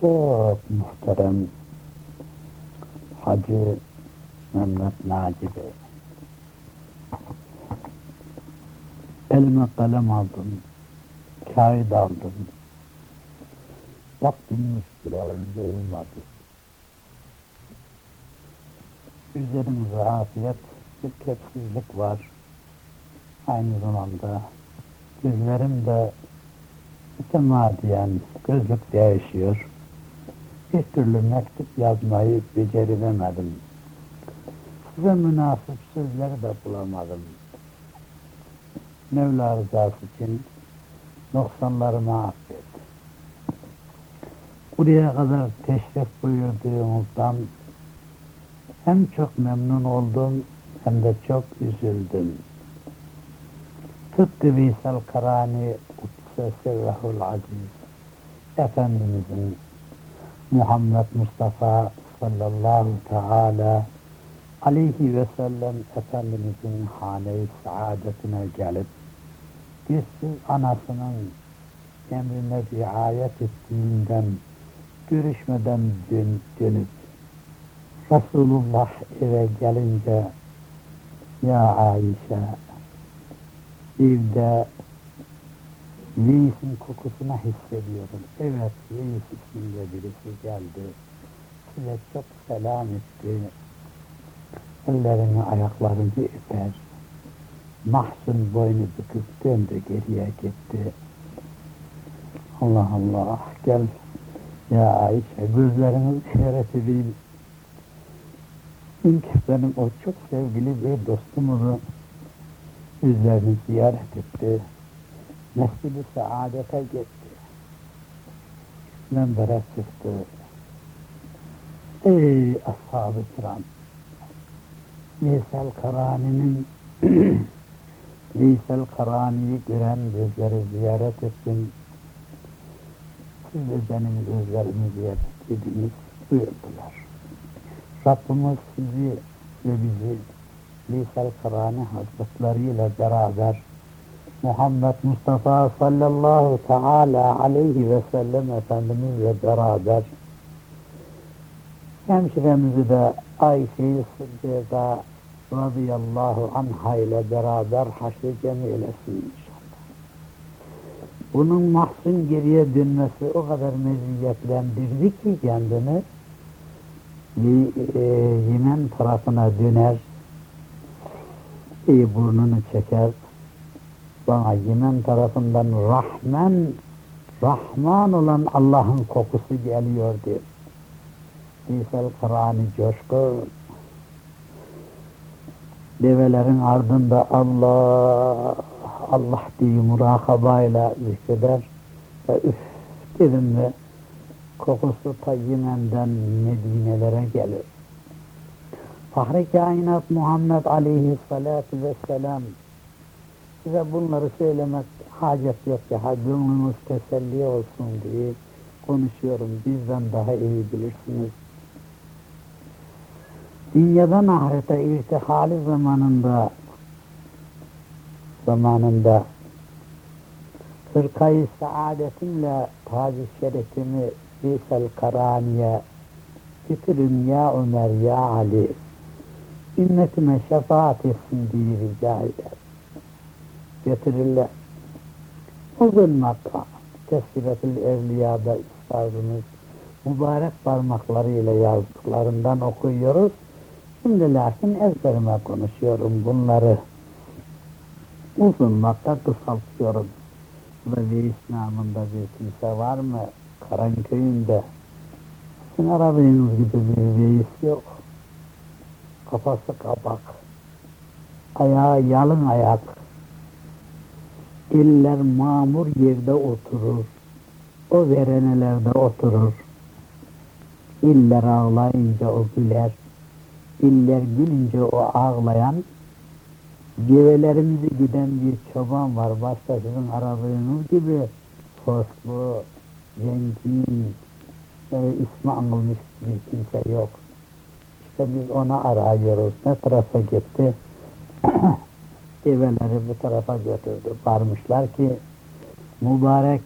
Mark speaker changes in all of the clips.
Speaker 1: çok muhterem Hacı Mehmet Naci Bey. Elime kalem aldım, kağıt aldım. Baktım üstülerinde olmadı. Üzerimize afiyet, bir kepsizlik var. Aynı zamanda gözlerim de mütemadiyen gözlük değişiyor. Bir türlü mektup yazmayı beceremedim. Size münasip sözleri de bulamadım. Mevla rızası için noksanlarımı affet. Buraya kadar teşrif buyurduğunuzdan hem çok memnun oldum hem de çok üzüldüm. Tıpkı Veysel Karani Utse Sirrahul Aziz Efendimizin Muhammed Mustafa sallallahu teala aleyhi ve sellem Efendimizin hane-i saadetine gelip güçsüz anasının emrine riayet ettiğinden görüşmeden dön, dönüp Resulullah eve gelince ya Ayşe evde Veys'in kokusunu hissediyorum. Evet, Veys isminde birisi geldi. Size çok selam etti. Ellerini, ayaklarını öper. Mahzun boynu büküp döndü, geriye gitti. Allah Allah, gel ya Ayşe, gözleriniz işaret edeyim. İlk benim o çok sevgili bir dostumuzu yüzlerini ziyaret etti. Mescid-i Saadet'e gitti. Membere çıktı. Ey ashab-ı kiram! Veysel Karani'nin Veysel Karani'yi gören gözleri ziyaret ettim. Siz de benim gözlerimi ziyaret ediniz buyurdular. Rabbimiz sizi ve bizi Veysel Karani Hazretleriyle beraber Muhammed Mustafa sallallahu teala aleyhi ve sellem Efendimizle beraber hemşiremizi de Ayşe-i Sıddık'a radıyallahu anha ile beraber haşr-ı cem eylesin inşallah. Bunun mahzun geriye dönmesi o kadar meziyetlendirdi ki kendini e, Yemen tarafına döner, e, burnunu çeker, Yemen tarafından Rahman, Rahman olan Allah'ın kokusu geliyor diyor. Veysel Kırani coşku, develerin ardında Allah, Allah diye murakabayla zikreder ve üf dedim mi kokusu ta Yemen'den Medine'lere gelir. Fahri kainat Muhammed aleyhissalatu vesselam size bunları söylemek hacet yok ya, gönlünüz teselli olsun diye konuşuyorum. Bizden daha iyi bilirsiniz. Dünyadan ahirete irtihali zamanında zamanında fırkayı saadetimle tac-ı şerefimi Veysel Karani'ye getirin ya Ömer ya Ali ümmetime şefaat etsin diye rica eder. Getirirler. Uzun makam, Tezkiretül Evliya'da üstadımız mübarek parmaklarıyla yazdıklarından okuyoruz. Şimdi lakin ezberime konuşuyorum bunları. Uzun makta kısaltıyorum. Ve Veys namında bir kimse var mı? Karanköy'ünde. Sizin aradığınız gibi bir Veys yok. Kafası kapak. Ayağı yalın ayak. İller mamur yerde oturur. O verenelerde oturur. İller ağlayınca o güler. İller gülünce o ağlayan. Gevelerimizi giden bir çoban var. Başta sizin aradığınız gibi soslu, zengin, böyle ismi anılmış bir kimse yok. İşte biz onu arıyoruz. Ne tarafa gitti? Develeri bu tarafa götürdü. Varmışlar ki mübarek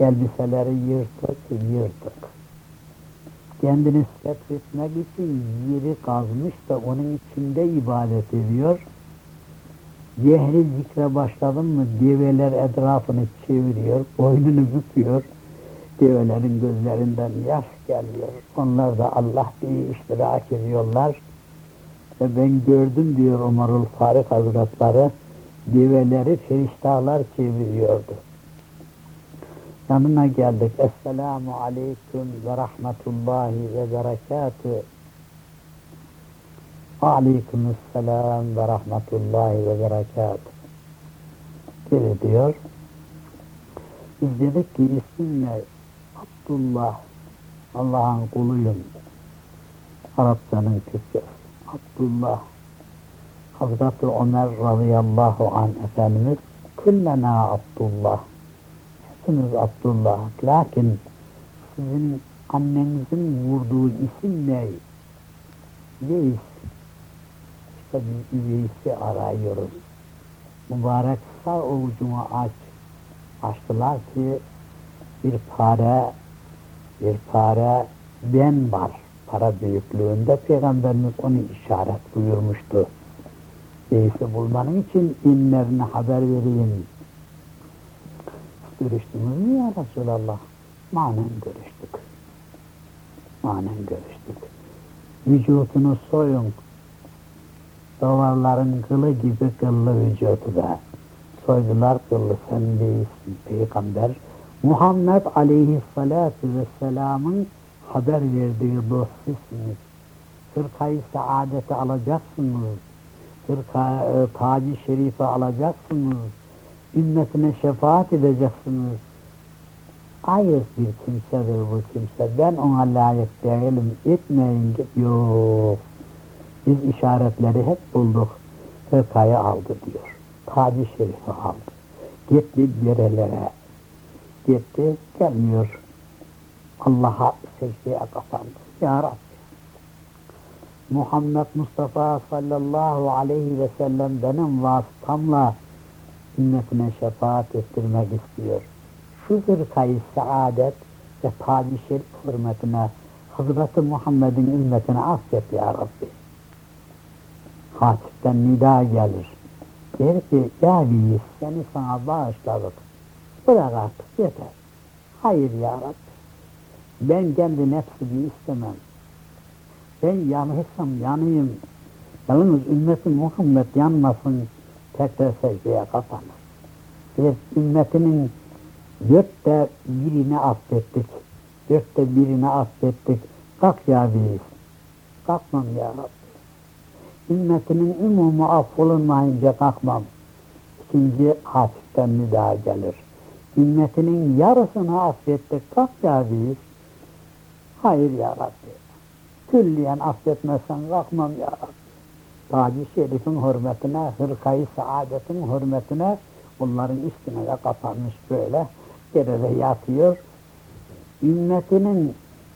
Speaker 1: elbiseleri yırtık yırtık. kendini setretmek için yeri kazmış da onun içinde ibadet ediyor. Yehri zikre başladın mı develer etrafını çeviriyor, boynunu büküyor. Develerin gözlerinden yaş geliyor. Onlar da Allah diye iştirak ediyorlar. Ve ben gördüm diyor Umarul Faruk Hazretleri, develeri feriştahlar çeviriyordu. Yanına geldik. Esselamu aleyküm ve rahmetullahi ve berekatü. Aleykümselam ve rahmetullahi ve berekatü. Dedi diyor. Biz dedik ki ismin ne? Abdullah. Allah'ın kuluyum. Arapçanın Türkçesi. Abdullah. Hazreti Ömer radıyallahu an Efendimiz kullena Abdullah. Hepiniz Abdullah. Lakin sizin annenizin vurduğu isim ne? Veys. İşte biz Veys'i arıyoruz. Mübarek sağ avucunu aç. Açtılar ki bir para bir para ben var. Para büyüklüğünde Peygamberimiz onu işaret buyurmuştu. Veys'i bulmanın için inlerine haber vereyim. Görüştünüz mü ya Resulallah? Manen görüştük. Manen görüştük. Vücutunu soyun. Davarların kılı gibi kıllı vücudu da. Soydular kıllı sen değilsin peygamber. Muhammed aleyhissalatu vesselamın haber verdiği dost sizsiniz. Hırkayı saadeti alacaksınız. Hırka, e, tacı şerifi alacaksınız ümmetine şefaat edeceksiniz. Ayıp bir kimsedir bu kimse. Ben ona layık değilim. Etmeyin. Yok. Biz işaretleri hep bulduk. Hırkayı aldı diyor. Tabi Şerif'i aldı. Gitti yerelere. Gitti gelmiyor. Allah'a secdeye kapandı. Ya Rabbi. Muhammed Mustafa sallallahu aleyhi ve sellem benim vasıtamla ümmetine şefaat ettirmek istiyor. Şu zırkayı saadet ve şerif hürmetine Hazreti Muhammed'in ümmetine affet ya Rabbi. Hatipten nida gelir. Der ki ya biz seni sana bağışladık. Bırak artık yeter. Hayır ya Rabbi. Ben kendi nefsimi istemem. Ben yanırsam yanayım. Yalnız ümmeti Muhammed yanmasın tekrar secdeye kapanır. Biz ümmetinin dörtte birini affettik. Dörtte birini affettik. Kalk ya biz. Kalkmam ya Rabbi. Ümmetinin umumu affolunmayınca kalkmam. İkinci hafiften müdahale gelir. Ümmetinin yarısını affettik. Kalk ya biz. Hayır ya Rabbi. Külliyen affetmezsen kalkmam ya Rabbi. Taci Şerif'in hürmetine, hırkayı saadetin hürmetine bunların üstüne de kapanmış böyle geride yatıyor. Ümmetinin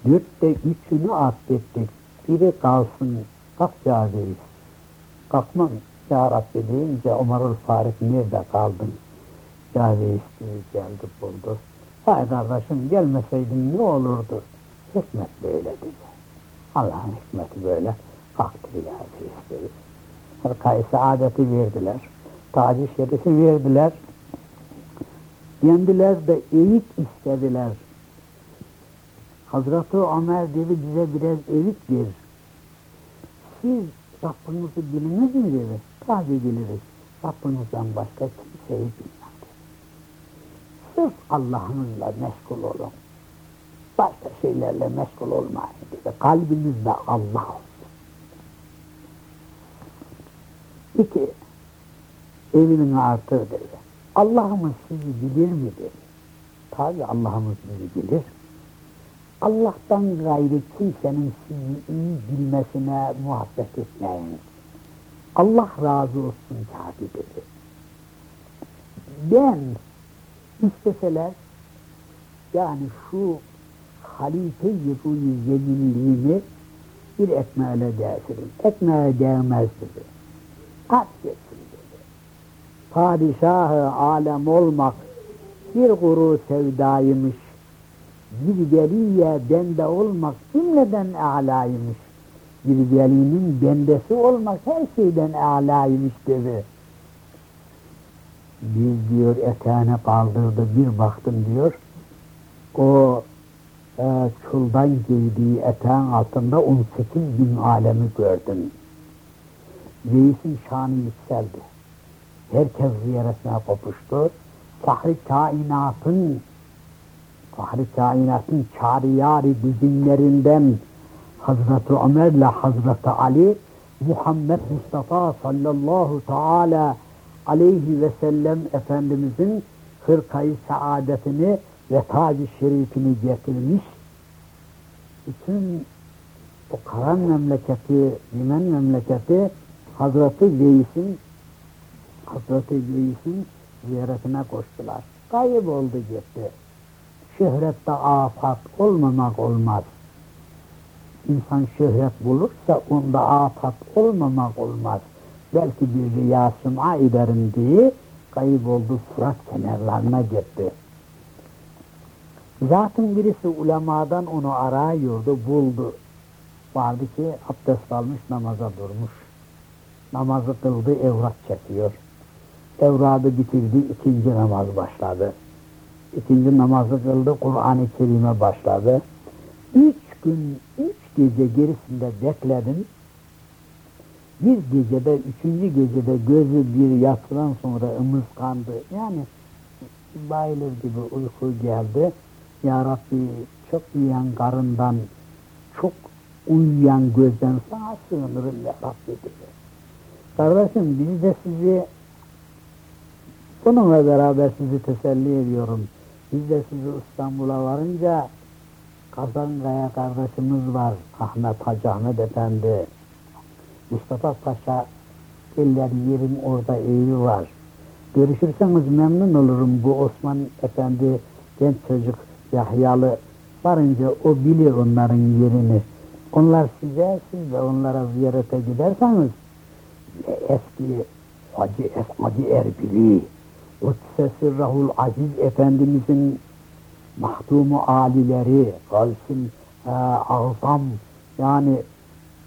Speaker 1: dörtte üçünü affettik. Biri kalsın, kalk reis. Kalkmam ya Rabbi deyince Umarul Faruk nerede kaldın? Diye geldi buldu. Hay kardeşim gelmeseydin ne olurdu? Hikmet böyle dedi. Allah'ın hikmeti böyle. Kalktı ya reis dedi. Hırkayı saadeti verdiler. Taci şerifi verdiler. Kendiler de eğit istediler. Hazreti Ömer dedi bize biraz eğit ver. Siz Rabbinizi biliniz mi dedi. Tabi biliriz. Rabbinizden başka kimseyi bilmem. Sırf Allah'ınızla meşgul olun. Başka şeylerle meşgul olmayın dedi. Kalbinizde Allah olsun. İki, evinin artığı dedi. Allah'ımız sizi bilir mi dedi. Tabi Allah'ımız bizi bilir. Allah'tan gayrı kimsenin sizi iyi bilmesine muhabbet etmeyin. Allah razı olsun tabi dedi. Ben isteseler yani şu halife-i ruyu yeminliğimi bir ekmeğe değsirim. Ekmeğe değmez dedi. At geçsin dedi. Padişahı alem olmak bir kuru sevdaymış. bir veliye bende olmak cümleden âlaymış. Bir velinin bendesi olmak her şeyden âlaymış dedi. Biz diyor eteğine kaldırdı bir baktım diyor. O e, çuldan giydiği eteğin altında 18 bin alemi gördüm. Reis'in şanı yükseldi. Herkes ziyaretine kopuştu. Fahri kainatın Fahri kainatın çağrıyari düzinlerinden Hazreti Ömer ile Hazreti Ali Muhammed Mustafa sallallahu teala aleyhi ve sellem Efendimizin hırkayı saadetini ve tac-ı şerifini getirmiş. Bütün o karan memleketi, Yemen memleketi Hazreti Reis'in Hazreti Reis'in ziyaretine koştular. Kayıp oldu gitti. Şöhrette afat olmamak olmaz. İnsan şöhret bulursa onda afat olmamak olmaz. Belki bir riya süm'a ederim diye kayıp oldu Fırat kenarlarına gitti. Zaten birisi ulemadan onu arıyordu, buldu. Vardı ki abdest almış namaza durmuş. Namazı kıldı, evrak çekiyor. Evradı bitirdi, ikinci namaz başladı. İkinci namazı kıldı, Kur'an-ı Kerim'e başladı. Üç gün, üç gece gerisinde bekledim. Bir gecede, üçüncü gecede gözü bir yatıdan sonra ımızkandı. Yani bayılır gibi uyku geldi. Ya Rabbi çok yiyen karından, çok uyuyan gözden sana sığınırım Ya Rabbi dedi. Kardeşim biz de sizi bununla beraber sizi teselli ediyorum. Biz de sizi İstanbul'a varınca Kazankaya kardeşimiz var. Ahmet Hacı Ahmet Efendi. Mustafa Paşa eller yerim orada evi var. Görüşürseniz memnun olurum bu Osman Efendi genç çocuk Yahyalı varınca o bilir onların yerini. Onlar size, siz de onlara ziyarete giderseniz eski Hacı Esmadi Erbili, Kutsesi Rahul Aziz Efendimizin mahdumu alileri, Gavsil e, Azam, yani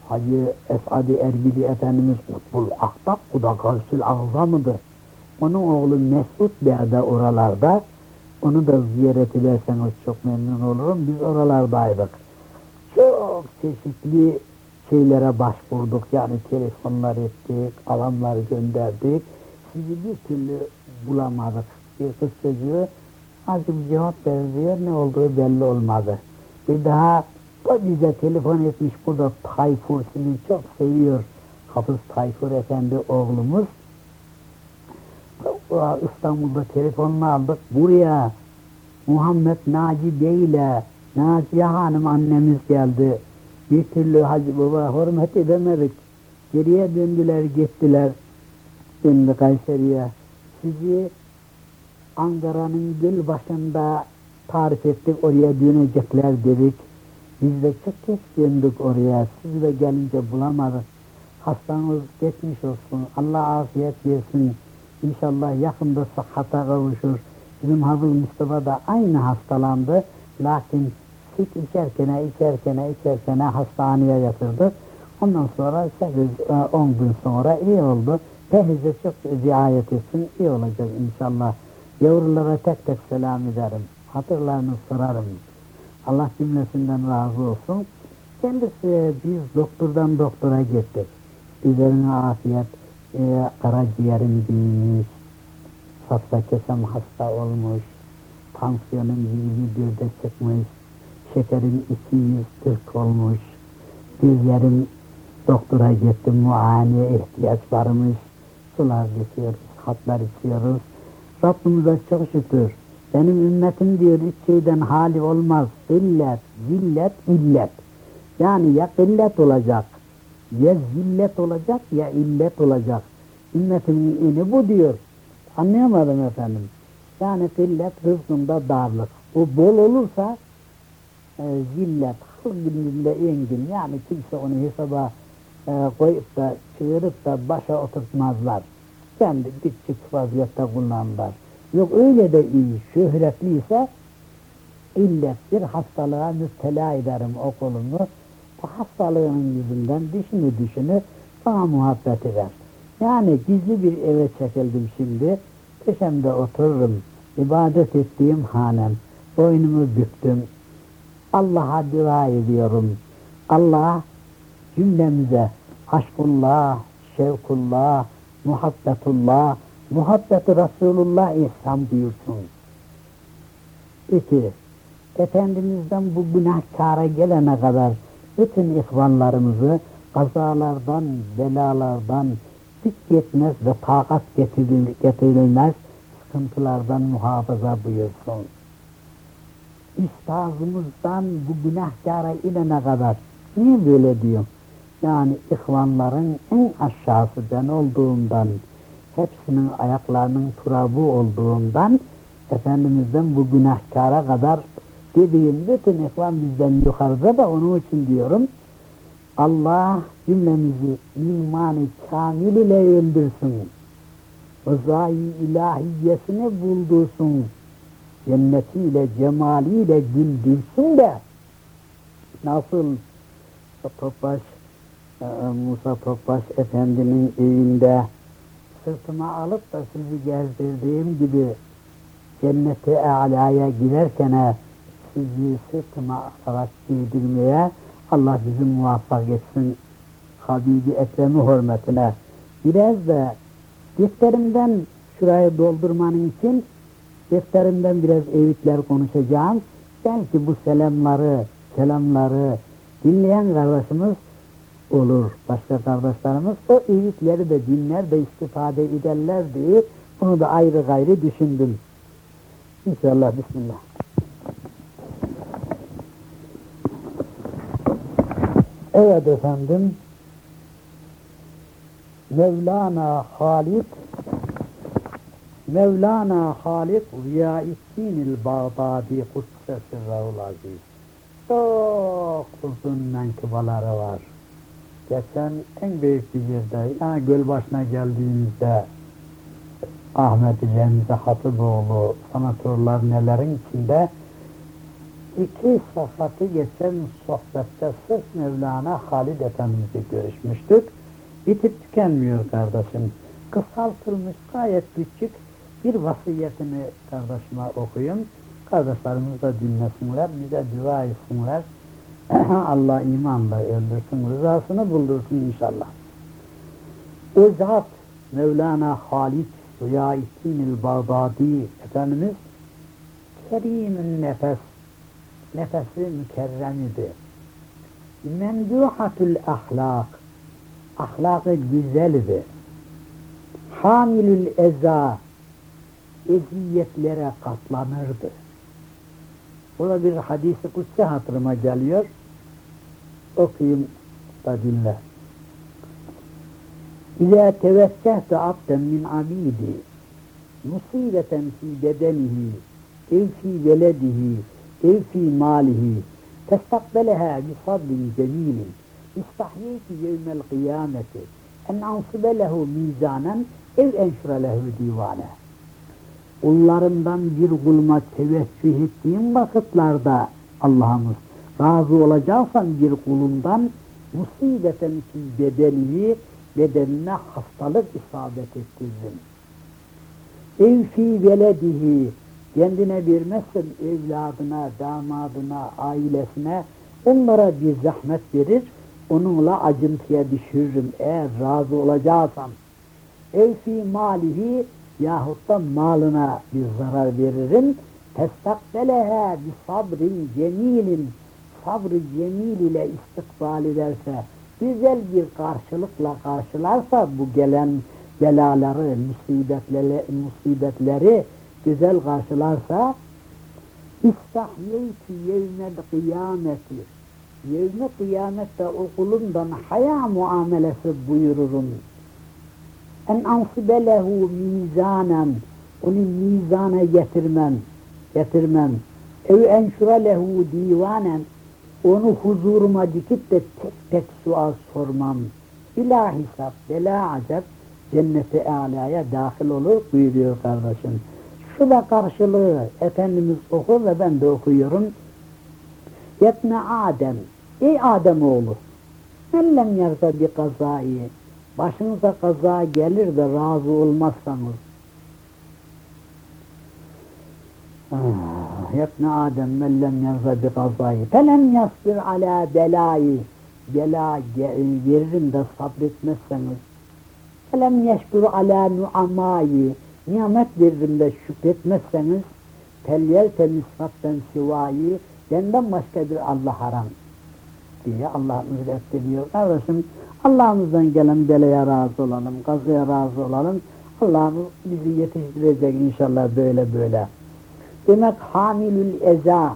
Speaker 1: Hacı Esadi Erbili Efendimiz Kutbul Ahtap, bu da Gavsil Azam'ıdır. Onun oğlu Mesut Bey de oralarda, onu da ziyaret ederseniz çok memnun olurum. Biz oralardaydık. Çok çeşitli şeylere başvurduk. Yani telefonlar ettik, alanlar gönderdik. Sizi bir türlü bulamadık. Bir kız çocuğu azıcık cevap veriyor, ne olduğu belli olmadı. Bir daha o bize telefon etmiş burada Tayfur sizi çok seviyor. Hafız Tayfur Efendi oğlumuz. İstanbul'da telefonunu aldık. Buraya Muhammed Naci Bey ile Naciye Hanım annemiz geldi. Bir türlü Hacı Baba hürmet edemedik. Geriye döndüler gittiler. Döndü Kayseri'ye. Sizi Ankara'nın göl başında tarif ettik. Oraya dönecekler dedik. Biz de çok geç döndük oraya. Siz de gelince bulamadık. Hastanız geçmiş olsun. Allah afiyet versin. İnşallah yakında sıhhata kavuşur. Bizim Hafız Mustafa da aynı hastalandı. Lakin süt içerkene, içerkene, içerkene hastaneye yatırdı. Ondan sonra 8-10 gün sonra iyi oldu. Teyze çok riayet etsin, iyi olacak inşallah. Yavrulara tek tek selam ederim. Hatırlarını sorarım. Allah cümlesinden razı olsun. Kendisi biz doktordan doktora gittik. Üzerine afiyet, e, karaciğerim büyümüş, safra kesem hasta olmuş, tansiyonum 21'de çıkmış, şekerim 240 olmuş, dizlerim doktora gittim, muayeneye ihtiyaç varmış, sular döküyoruz, hatlar içiyoruz. Rabbimize çok şükür. Benim ümmetim diyor üç şeyden hali olmaz. İllet, zillet, illet. Yani ya illet olacak, ya zillet olacak ya illet olacak. Ümmetimin ini bu diyor. Anlayamadım efendim. Yani illet rızkında darlık. O bol olursa e, zillet, gününde engin. Yani kimse onu hesaba e, koyup da çığırıp da başa oturtmazlar. Kendi küçük vaziyette kullanırlar. Yok öyle de iyi, şöhretliyse illet bir hastalığa müptela ederim o kolumu. Bu hastalığın yüzünden düşünü düşünü bana muhabbet eder. Yani gizli bir eve çekildim şimdi. Köşemde otururum. ibadet ettiğim hanem. Boynumu büktüm. Allah'a dua ediyorum. Allah cümlemize aşkullah, şevkullah, muhabbetullah, muhabbeti Resulullah ihsan buyursun. İki, Efendimiz'den bu günahkara gelene kadar bütün ihvanlarımızı kazalardan, belalardan, güç yetmez ve takat getirilmez sıkıntılardan muhafaza buyursun. Üstazımızdan bu günahkara inene kadar niye böyle diyor? Yani ihvanların en aşağısı ben olduğumdan, hepsinin ayaklarının turabı olduğundan, Efendimiz'den bu günahkara kadar dediğim bütün ihvan bizden yukarıda da onun için diyorum. Allah cümlemizi imanı kamil ile öldürsün. Rızayı ilahiyesini buldursun. Cennetiyle, cemaliyle güldürsün de nasıl Topbaş e, Musa Topbaş Efendi'nin evinde sırtıma alıp da sizi gezdirdiğim gibi cennete alaya giderken sizi sırtıma alarak giydirmeye Allah bizi muvaffak etsin Habibi Ekrem'i hürmetine. Biraz da defterimden şurayı doldurmanın için defterimden biraz evitler konuşacağım. Belki bu selamları, selamları dinleyen kardeşimiz olur. Başka kardeşlerimiz o evitleri de dinler de istifade ederler diye bunu da ayrı gayrı düşündüm. İnşallah Bismillah. Evet efendim. Mevlana Halid Mevlana Halid Ziyaettinil Bağdadi Kutsesi Rahul Aziz çok uzun menkıbaları var. Geçen en büyük bir yerde, yani Gölbaşı'na geldiğimizde Ahmet Remzi Hatipoğlu sanatörler nelerin içinde iki safatı geçen sohbette sırf Mevlana Halid Efendimiz'i görüşmüştük. Bitip tükenmiyor kardeşim. Kısaltılmış gayet küçük bir vasiyetini kardeşime okuyun. Kardeşlerimiz de dinlesinler, bize dua etsinler. Allah imanla öldürsün, rızasını buldursun inşallah. O zat Mevlana Halid Rüyaittinil Bağdadi Efendimiz Kerim'in nefes nefesi mükerremidir. Memduhatul ahlak ahlakı güzeldir. Hamilül eza eziyetlere katlanırdı. Burada bir hadisi kutsi hatırıma geliyor. Okuyayım da dinle. İzâ teveccehte abden min abidi musibeten fi bedenihi ev fi veledihi ev fi malihi testakbeleha bi sabrin cemilin istahyeyki yevmel kıyameti en ansibe mizanen ev enşure lehu divane kullarından bir kuluma teveccüh ettiğim vakitlerde Allah'ımız razı olacaksan bir kulundan musibeten ki bedenini bedenine hastalık isabet ettirdin. Ev fi veledihi kendine vermezsen evladına, damadına, ailesine onlara bir zahmet verir, onunla acıntıya düşürürüm eğer razı olacaksan. Ev fi malihi yahut da malına bir zarar veririm. Testakbeleha bi sabrin cemilin sabrı cemil ile istikbal ederse, güzel bir karşılıkla karşılarsa bu gelen belaları, musibetleri, musibetleri güzel karşılarsa İstahyeytü yevmel kıyameti Yevme kıyamette o kulumdan haya muamelesi buyururum. En ansibe lehu mizanen onu mizana getirmem getirmem. Ev enşure lehu divanen onu huzuruma dikip de tek tek sual sormam. Bila hesap bela acep cenneti alaya dahil olur buyuruyor kardeşim Şu da karşılığı Efendimiz okur ve ben de okuyorum. Yetme Adem, ey Adem oğlu, ellem yerse bir kazayı, başınıza kaza gelir de razı olmazsanız, Ah, yetne Adem mellem yerse bir kazayı, felem yasbir ala belayı, bela veririm de sabretmezseniz, felem yeşkur ala nuamayı, nimet veririm de şükretmezseniz, telyel temiz fatten sivayı, benden başka bir Allah haram diye Allah müretteliyor. Kardeşim Allah'ımızdan gelen belaya razı olalım, kazaya razı olalım. Allah'ımız bizi yetiştirecek inşallah böyle böyle. Demek hamilül eza,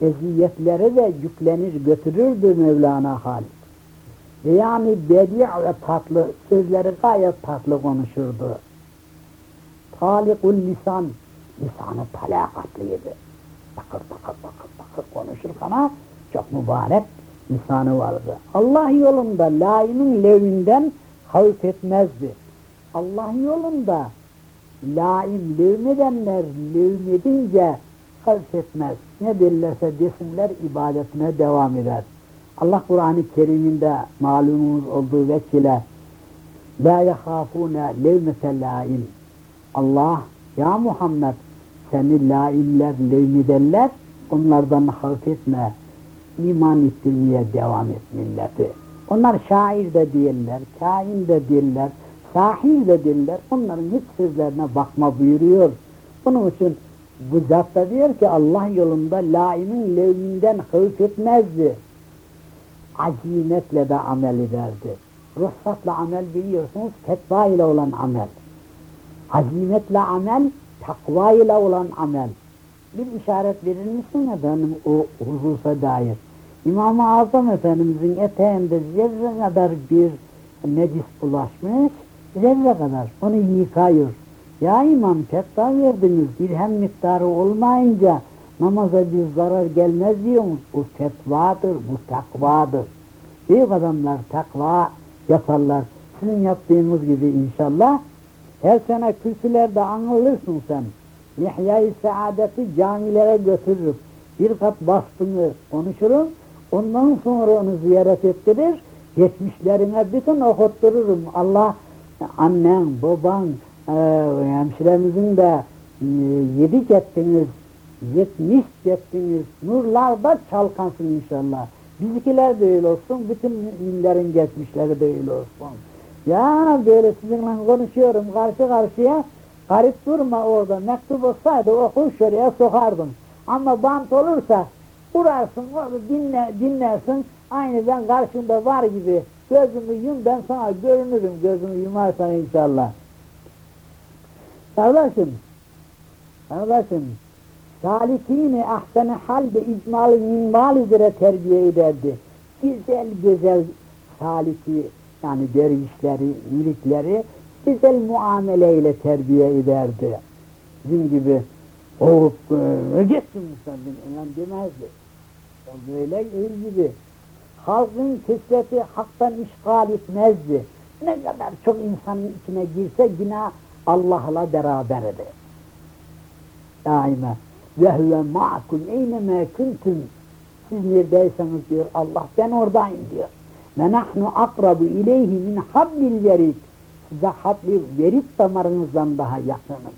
Speaker 1: eziyetlere de yüklenir götürürdü Mevlana Halit. Ve yani bedi ve tatlı, sözleri gayet tatlı konuşurdu. Talikul lisan, lisanı talakatlıydı. Bakır bakır bakır bakır konuşur ama çok mübarek lisanı vardı. Allah yolunda laimin levinden havf etmezdi. Allah yolunda laim levmedenler levmedince havf etmez. Ne derlerse desinler ibadetine devam eder. Allah Kur'an-ı Kerim'inde malumunuz olduğu vekile La yehafune levmete laim Allah ya Muhammed seni laimler, levmideller onlardan havf etme iman ettirmeye devam et milleti. Onlar şair de değiller, kain de değiller, sahil de değiller. Onların hiç sözlerine bakma buyuruyor. Bunun için bu zat da diyor ki Allah yolunda laimin levminden havf etmezdi. Azimetle de amel ederdi. Ruhsatla amel biliyorsunuz fetva ile olan amel. Azimetle amel, takva ile olan amel. Bir işaret verir misin efendim o hususa dair? İmam-ı Azam Efendimizin eteğinde zerre kadar bir necis bulaşmış, zerre kadar onu yıkıyor. Ya imam fetva verdiniz, dirhem miktarı olmayınca namaza bir zarar gelmez diyorsunuz. Bu fetvadır, bu takvadır. Büyük adamlar takva yaparlar. Sizin yaptığınız gibi inşallah. Her sene kürsülerde anılırsın sen. Yahya-i Saadet'i camilere götürürüm. Bir kat bastını konuşurum. Ondan sonra onu ziyaret ettirir. Yetmişlerine bütün okuttururum. Allah annen, baban, e, hemşiremizin de e, yedik ettiniz, yetmiş ettiniz. Nurlarda çalkansın inşallah. Bizimkiler de öyle olsun, bütün müminlerin geçmişleri de öyle olsun. Ya böyle sizinle konuşuyorum karşı karşıya, garip durma orada, mektup olsaydı oku şuraya sokardım. Ama bant olursa Vurarsın, orada dinle, dinlersin, aynı ben karşında var gibi gözümü yum, ben sana görünürüm gözümü yumarsan inşallah. Kardeşim, kardeşim, salikini ahsene halde icmalı minval üzere terbiye ederdi. Güzel güzel saliki, yani dervişleri, müritleri güzel muameleyle terbiye ederdi. Bizim gibi oğup e, gitsin müsaadın, önem demezdi. O böyle el gibi. Halkın kesreti haktan işgal etmezdi. Ne kadar çok insanın içine girse yine Allah'la beraberdi. Daima. Ve huve ma'kum eyneme kuntum. Siz neredeyseniz diyor Allah ben oradayım diyor. Ve nahnu akrabu ileyhi min hablil verit. Size habli verit damarınızdan daha yakınım.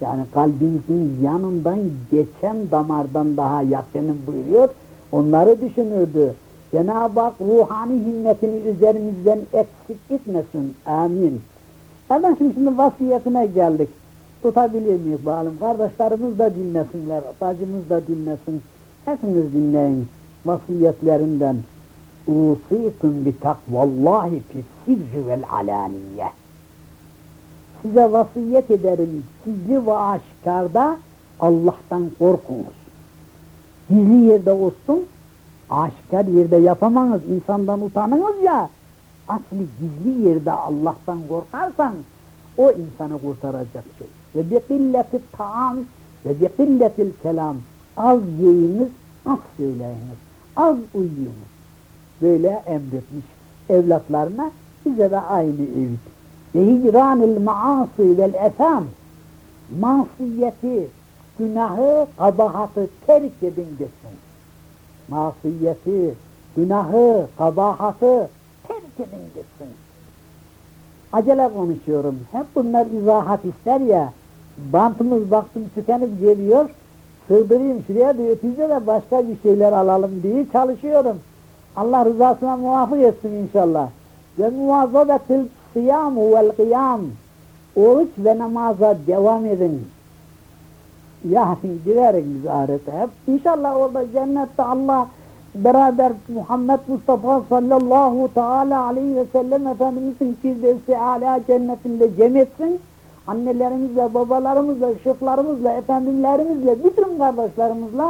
Speaker 1: Yani kalbinizin yanından geçen damardan daha yakınım buyuruyor. Onları düşünürdü. Cenab-ı Hak ruhani himmetini üzerimizden eksik etmesin. Amin. Kardeşim şimdi vasiyetine geldik. Tutabilir miyiz bakalım? Kardeşlerimiz de dinlesinler, bacımız da dinlesin. Hepiniz dinleyin vasiyetlerinden. Usikum bi takvallahi fi sirri vel alaniye. Size vasiyet ederim gizli ve aşikarda Allah'tan korkunuz. Gizli yerde olsun, aşikar yerde yapamanız, insandan utanınız ya, asli gizli yerde Allah'tan korkarsan, o insanı kurtaracak şey. Ve bi killeti taam ve bi killetil kelam. Az yiyiniz, az söyleyiniz, az uyuyunuz. Böyle emretmiş evlatlarına, bize de aynı evit. Ve hicranil maasi vel efam. masiyeti, günahı, kabahatı terk edin desin. Masiyeti, günahı, kabahatı terk edin desin. Acele konuşuyorum. Hep bunlar izahat ister ya. Bantımız baktım tükenip geliyor. Sığdırayım şuraya da ötüze de başka bir şeyler alalım diye çalışıyorum. Allah rızasına muvafık etsin inşallah. Ve muvazabetil siyamu vel kıyam. Oruç ve namaza devam edin. Yani giderek biz ahirete hep. İnşallah orada cennette Allah beraber Muhammed Mustafa sallallahu teala aleyhi ve sellem Efendimizin firdevsi âlâ cennetinde cem etsin. Annelerimizle, babalarımızla, şıklarımızla, efendimlerimizle, bütün kardeşlerimizle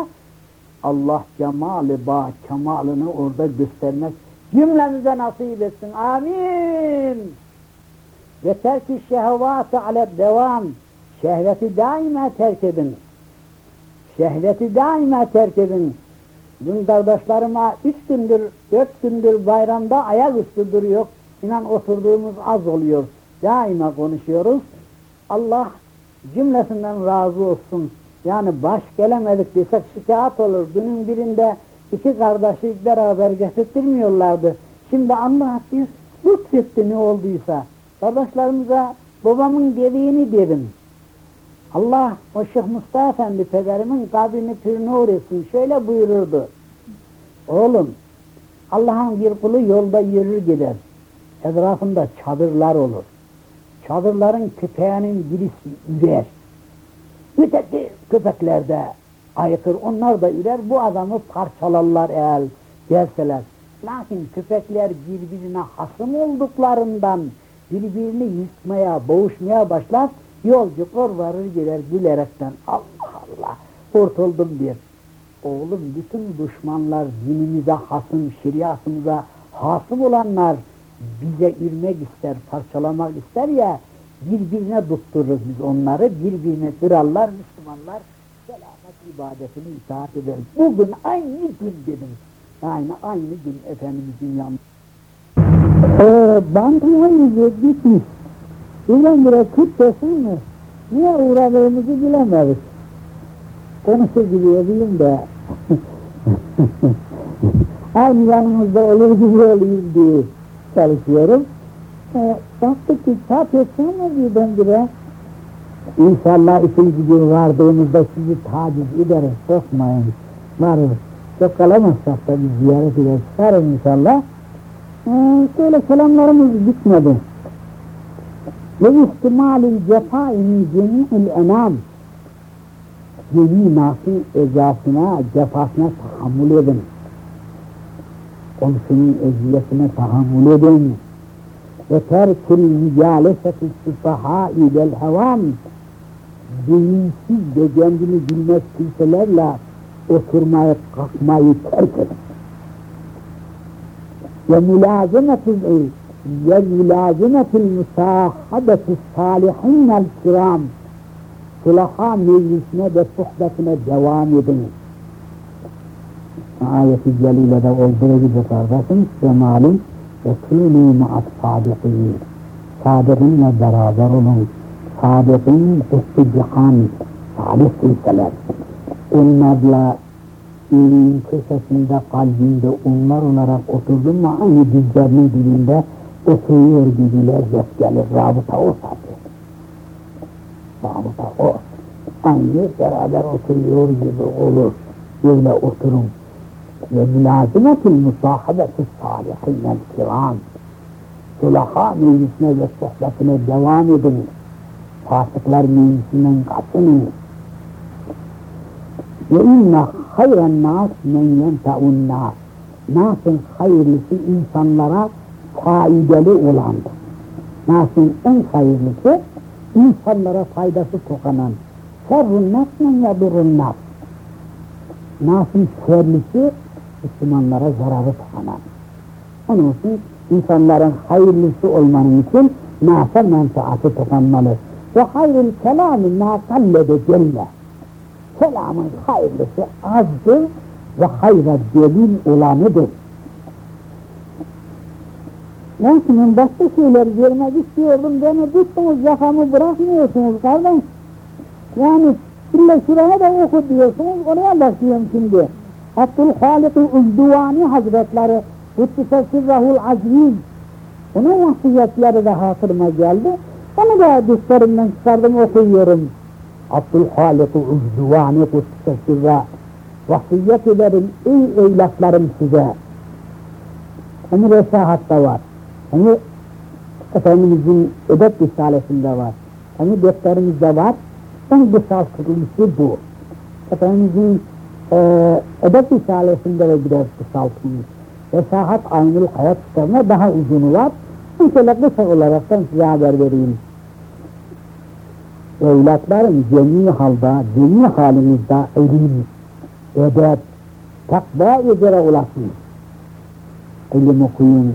Speaker 1: Allah cemali ba kemalını orada göstermek cümlemize nasip etsin. Amin. Ve terk-i şehvatı ale devam. Şehveti daima terk edin. Şehveti daima terk edin. Dün kardeşlerime üç gündür, dört gündür bayramda ayaküstü duruyor. İnan oturduğumuz az oluyor. Daima konuşuyoruz. Allah cümlesinden razı olsun. Yani baş gelemedik desek şikayet olur. Günün birinde iki kardeşi beraber getirtmiyorlardı. Şimdi Allah bir lütfetti ne olduysa. Kardeşlerimize babamın dediğini dedim. Allah o Şeyh Mustafa Efendi pederimin kabrini pür nur etsin. Şöyle buyururdu. Oğlum Allah'ın bir kulu yolda yürür gider. Etrafında çadırlar olur. Çadırların köpeğinin birisi ürer. Öteki köpekler de ayıkır. Onlar da ürer. Bu adamı parçalarlar eğer gelseler. Lakin köpekler birbirine hasım olduklarından birbirini yıkmaya, boğuşmaya başlar. Yolcu kor varır gider gülerekten Allah Allah kurtuldum der. Oğlum bütün düşmanlar dinimize hasım, şeriatımıza hasım olanlar bize ilmek ister, parçalamak ister ya birbirine tuttururuz biz onları, birbirine kırarlar Müslümanlar selamet ibadetini itaat eder. Bugün aynı gün dedim. Yani aynı gün Efendimizin yanında. Ee, Bantamayı gitmiş. Birdenbire kut desin mi? Niye uğradığımızı bilemedik. Konuşur gibi edeyim de aynı yanımızda olur gibi olayım diye çalışıyorum. E, baktık ki çap etsene birdenbire. İnşallah ikinci gün vardığımızda sizi taciz ederiz, korkmayın. Varız. Çok kalamazsak da bir ziyaret ederiz. Çıkarız inşallah. Ee, böyle selamlarımız bitmedi. Ve ihtimalin cefai min cemi'il enam Cemi nasıl ezasına, cefasına tahammül edin. Komşunun eziyetine tahammül edin. وترك المجالسة السفهاء إلى الهوام. بيسيد جنبنا جنة سلسلة لا. أسرما يتقف ما يترك. وملازمة وملازمة المصاحبة الصالحين الكرام. صلحاء مجلسنا بصحبتنا دوام يبني آية الجليلة دو أول درجة بطاردة سمالي ve kûnû ma'at sâdiqîn. Sadıkınla beraber olun. Kutbu cihan, salih. Onlarla iyiliğin köşesinde, kalbinde onlar olarak oturdun mu aynı dizlerinin dibinde oturuyor gibi lezzet gelir. Rabıta o tabi. Rabıta o. Aynı beraber oturuyor gibi olur. Böyle oturun. Ve mülazimetil musahabeti salihinel kiram. Sulaha meclisine ve sohbetine devam edin. Fasıklar meclisinden kaçının. Ve inne hayren nas men yente'un nas. Nas'ın hayırlısı insanlara faydalı olandır. Nas'ın en hayırlısı insanlara faydası tokanan. Şerrun nas men yadurun nas. Nas'ın şerlisi Müslümanlara zararı tokanan. Onun için insanların hayırlısı olmanın için nasa menfaatı tokanmalı. Ve hayrül kelami ma kallede celle. Kelamın hayırlısı azdır ve hayra delil olanıdır. Lakin başka şeyler görmek istiyordum, beni tuttunuz yakamı bırakmıyorsunuz kardeş.
Speaker 2: Yani illa şuraya da oku diyorsunuz, oraya bakıyorum şimdi. Abdülhalik-i Uzduvani Hazretleri, Kuddise Sirrahul Aziz, onun vasiyetleri de hatırıma geldi. Onu da düşlerimden çıkardım okuyorum. Abdülhalik-i Uzduvani Kuddise Sirrah, vasiyet ederim ey evlatlarım size. Hani Resahat'ta var. Hani Efendimizin Edep Risalesi'nde var. Hani defterimizde var. En kısaltılısı bu. Efendimizin e, Edep Risalesi'nde de biraz kısaltılmış. Resahat Aynul Hayat kitabına daha uzunu var. İnşallah kısa olaraktan size haber vereyim. Evlatlarım cemi halda, cemi halinizde ilim, edep, takva üzere olasın. İlim okuyun,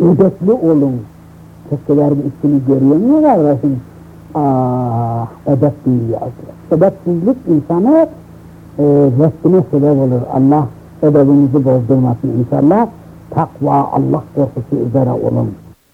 Speaker 2: edepli olun. Tekelerin üstünü görüyor mu kardeşim? Ah, edep değil ya. Edepsizlik insanı e, zevkine sebep olur. Allah edebinizi bozdurmasın inşallah. Takva, Allah korkusu üzere olun.